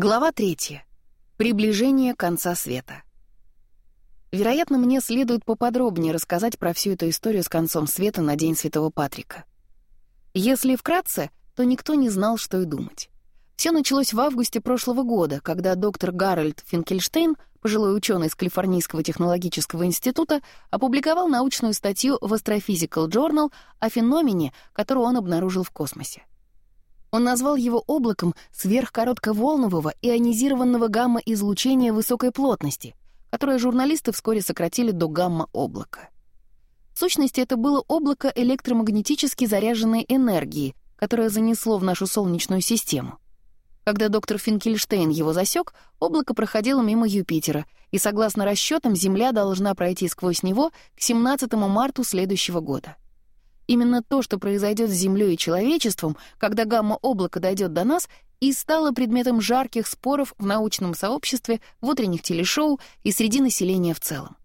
Глава 3. Приближение конца света. Вероятно, мне следует поподробнее рассказать про всю эту историю с концом света на День Святого Патрика. Если вкратце, то никто не знал, что и думать. Все началось в августе прошлого года, когда доктор Гарольд Финкельштейн, пожилой ученый из Калифорнийского технологического института, опубликовал научную статью в Astrophysical Journal о феномене, который он обнаружил в космосе. Он назвал его облаком сверхкоротковолнового ионизированного гамма-излучения высокой плотности, которое журналисты вскоре сократили до гамма-облака. В сущности, это было облако электромагнетически заряженной энергии, которое занесло в нашу Солнечную систему. Когда доктор Финкельштейн его засек, облако проходило мимо Юпитера, и, согласно расчетам, Земля должна пройти сквозь него к 17 марта следующего года. Именно то, что произойдет с Землей и человечеством, когда гамма-облако дойдет до нас, и стало предметом жарких споров в научном сообществе, в утренних телешоу и среди населения в целом.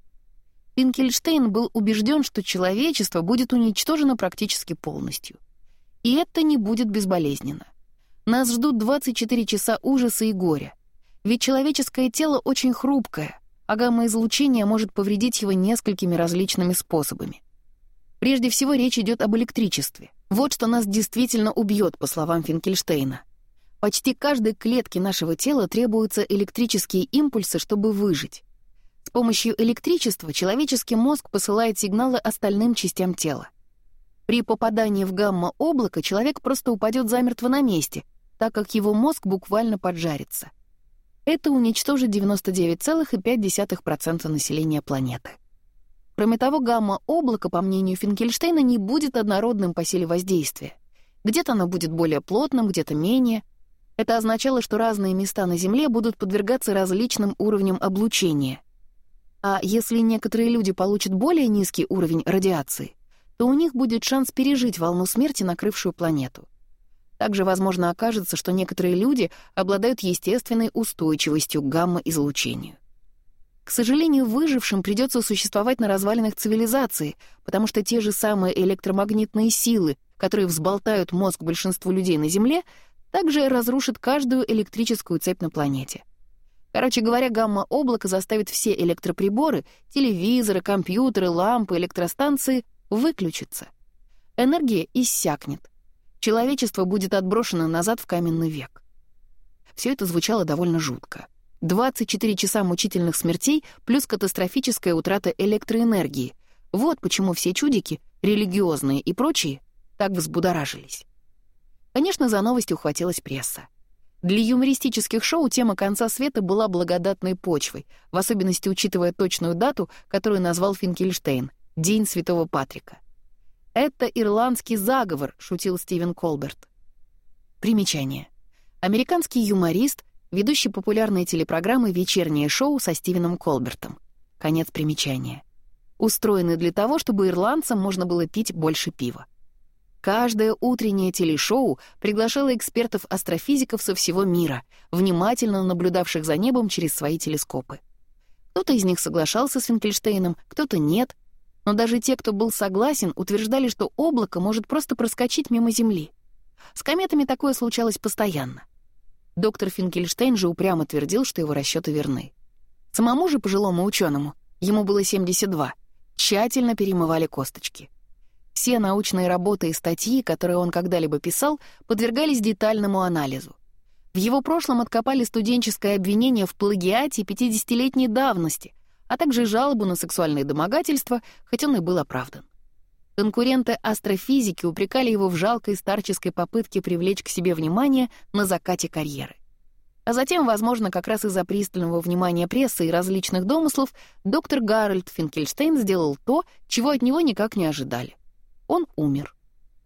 Пинкельштейн был убежден, что человечество будет уничтожено практически полностью. И это не будет безболезненно. Нас ждут 24 часа ужаса и горя. Ведь человеческое тело очень хрупкое, а гамма-излучение может повредить его несколькими различными способами. Прежде всего речь идет об электричестве. Вот что нас действительно убьет, по словам Финкельштейна. Почти каждой клетке нашего тела требуются электрические импульсы, чтобы выжить. С помощью электричества человеческий мозг посылает сигналы остальным частям тела. При попадании в гамма-облако человек просто упадет замертво на месте, так как его мозг буквально поджарится. Это уничтожит 99,5% населения планеты. Кроме того, гамма облако, по мнению Финкельштейна, не будет однородным по силе воздействия. Где-то оно будет более плотным, где-то менее. Это означало, что разные места на Земле будут подвергаться различным уровням облучения. А если некоторые люди получат более низкий уровень радиации, то у них будет шанс пережить волну смерти, накрывшую планету. Также, возможно, окажется, что некоторые люди обладают естественной устойчивостью к гамма-излучению. К сожалению, выжившим придется существовать на развалинах цивилизации, потому что те же самые электромагнитные силы, которые взболтают мозг большинству людей на Земле, также разрушат каждую электрическую цепь на планете. Короче говоря, гамма-облако заставит все электроприборы, телевизоры, компьютеры, лампы, электростанции выключиться. Энергия иссякнет. Человечество будет отброшено назад в каменный век. Все это звучало довольно жутко. 24 часа мучительных смертей плюс катастрофическая утрата электроэнергии. Вот почему все чудики, религиозные и прочие, так взбудоражились. Конечно, за новость ухватилась пресса. Для юмористических шоу тема конца света была благодатной почвой, в особенности учитывая точную дату, которую назвал Финкельштейн — День Святого Патрика. «Это ирландский заговор», — шутил Стивен Колберт. Примечание. Американский юморист — ведущий популярной телепрограммы «Вечернее шоу» со Стивеном Колбертом. Конец примечания. Устроены для того, чтобы ирландцам можно было пить больше пива. Каждое утреннее телешоу приглашало экспертов-астрофизиков со всего мира, внимательно наблюдавших за небом через свои телескопы. Кто-то из них соглашался с Финкельштейном, кто-то нет, но даже те, кто был согласен, утверждали, что облако может просто проскочить мимо Земли. С кометами такое случалось постоянно. Доктор Финкельштейн же упрямо твердил, что его расчеты верны. Самому же пожилому ученому, ему было 72, тщательно перемывали косточки. Все научные работы и статьи, которые он когда-либо писал, подвергались детальному анализу. В его прошлом откопали студенческое обвинение в плагиате 50-летней давности, а также жалобу на сексуальные домогательства, хотя он и был оправдан. Конкуренты астрофизики упрекали его в жалкой старческой попытке привлечь к себе внимание на закате карьеры. А затем, возможно, как раз из-за пристального внимания прессы и различных домыслов, доктор Гарольд Финкельштейн сделал то, чего от него никак не ожидали. Он умер.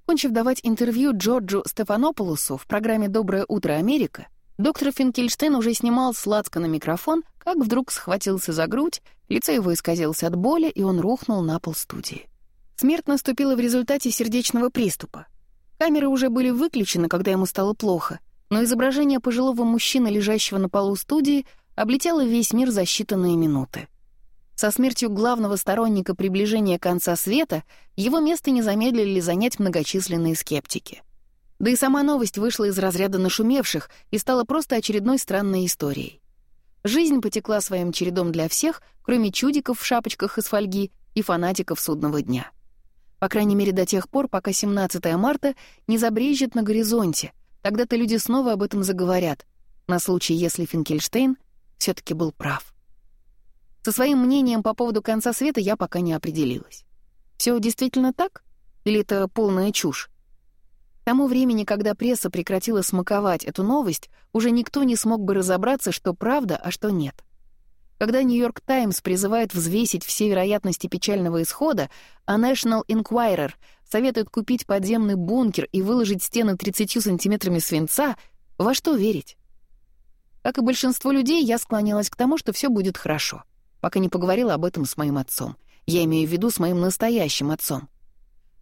Кончив давать интервью Джорджу Стефанополосу в программе «Доброе утро, Америка», доктор Финкельштейн уже снимал сладко на микрофон, как вдруг схватился за грудь, лицо его исказилось от боли, и он рухнул на пол студии. Смерть наступила в результате сердечного приступа. Камеры уже были выключены, когда ему стало плохо, но изображение пожилого мужчины, лежащего на полу студии, облетело весь мир за считанные минуты. Со смертью главного сторонника приближения конца света его место не замедлили занять многочисленные скептики. Да и сама новость вышла из разряда нашумевших и стала просто очередной странной историей. Жизнь потекла своим чередом для всех, кроме чудиков в шапочках из фольги и фанатиков судного дня. По крайней мере, до тех пор, пока 17 марта не забрежет на горизонте. Тогда-то люди снова об этом заговорят. На случай, если Финкельштейн все таки был прав. Со своим мнением по поводу конца света я пока не определилась. Все действительно так? Или это полная чушь? К тому времени, когда пресса прекратила смаковать эту новость, уже никто не смог бы разобраться, что правда, а что нет. Когда «Нью-Йорк Таймс» призывает взвесить все вероятности печального исхода, а National Enquirer советует купить подземный бункер и выложить стены 30 сантиметрами свинца, во что верить? Как и большинство людей, я склонялась к тому, что все будет хорошо, пока не поговорила об этом с моим отцом. Я имею в виду с моим настоящим отцом.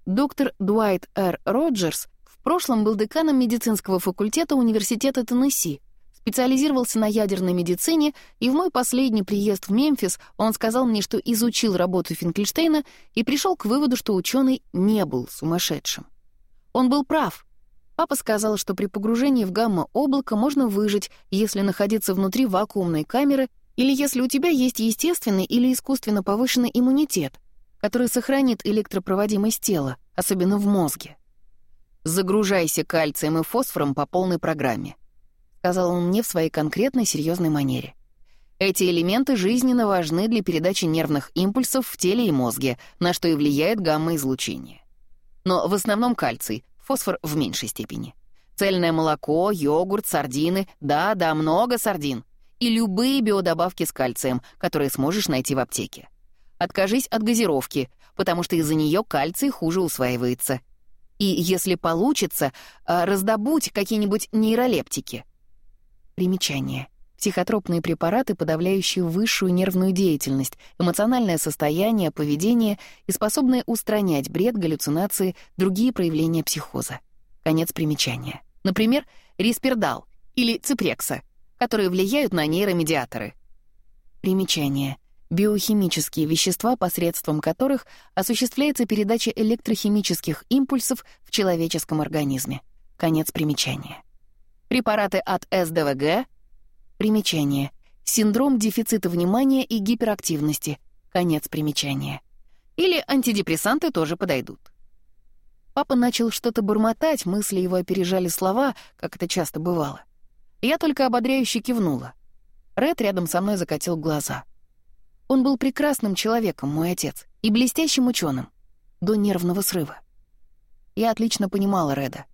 Доктор Дуайт Р. Роджерс в прошлом был деканом медицинского факультета Университета Теннесси, специализировался на ядерной медицине, и в мой последний приезд в Мемфис он сказал мне, что изучил работу Финкельштейна и пришел к выводу, что ученый не был сумасшедшим. Он был прав. Папа сказал, что при погружении в гамма-облако можно выжить, если находиться внутри вакуумной камеры или если у тебя есть естественный или искусственно повышенный иммунитет, который сохранит электропроводимость тела, особенно в мозге. Загружайся кальцием и фосфором по полной программе сказал он мне в своей конкретной серьезной манере. Эти элементы жизненно важны для передачи нервных импульсов в теле и мозге, на что и влияет гамма-излучение. Но в основном кальций, фосфор в меньшей степени. Цельное молоко, йогурт, сардины, да-да, много сардин. И любые биодобавки с кальцием, которые сможешь найти в аптеке. Откажись от газировки, потому что из-за нее кальций хуже усваивается. И если получится, а, раздобудь какие-нибудь нейролептики — Примечание. Психотропные препараты, подавляющие высшую нервную деятельность, эмоциональное состояние, поведение и способные устранять бред, галлюцинации, другие проявления психоза. Конец примечания. Например, риспердал или ципрекса, которые влияют на нейромедиаторы. Примечание. Биохимические вещества, посредством которых осуществляется передача электрохимических импульсов в человеческом организме. Конец примечания препараты от СДВГ. Примечание. Синдром дефицита внимания и гиперактивности. Конец примечания. Или антидепрессанты тоже подойдут. Папа начал что-то бормотать, мысли его опережали слова, как это часто бывало. Я только ободряюще кивнула. Ред рядом со мной закатил глаза. Он был прекрасным человеком, мой отец, и блестящим ученым. До нервного срыва. Я отлично понимала Реда.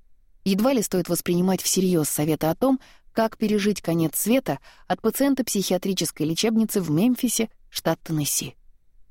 Едва ли стоит воспринимать всерьез советы о том, как пережить конец света от пациента психиатрической лечебницы в Мемфисе, штат Теннесси.